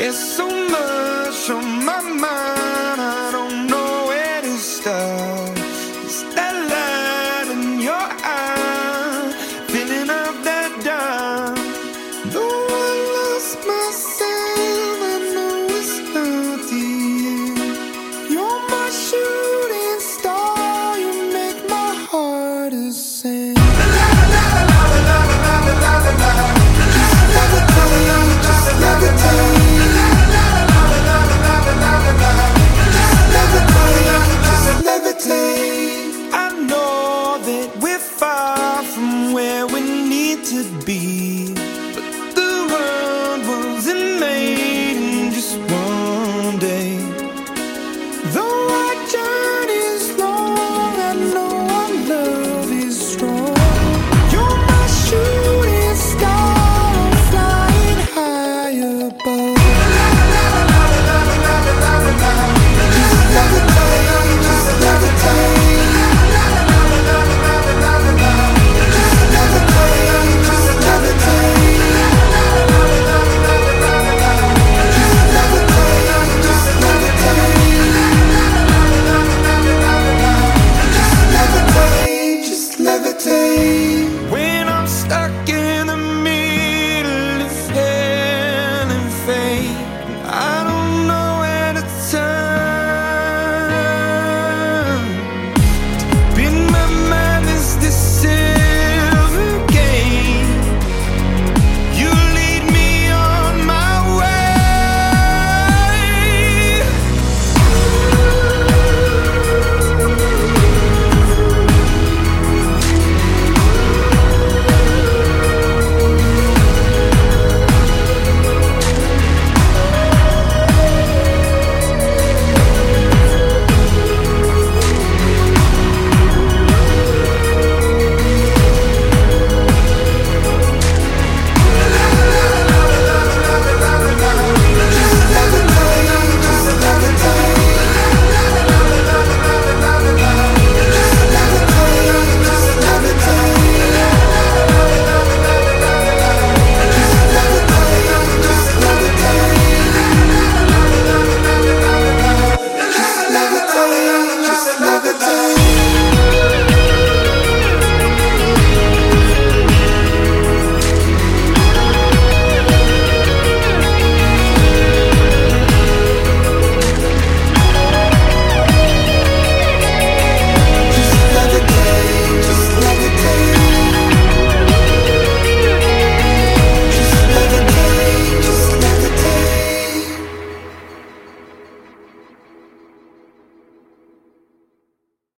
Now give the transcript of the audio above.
It's so much on my mind. I don't we're far from where we need to be.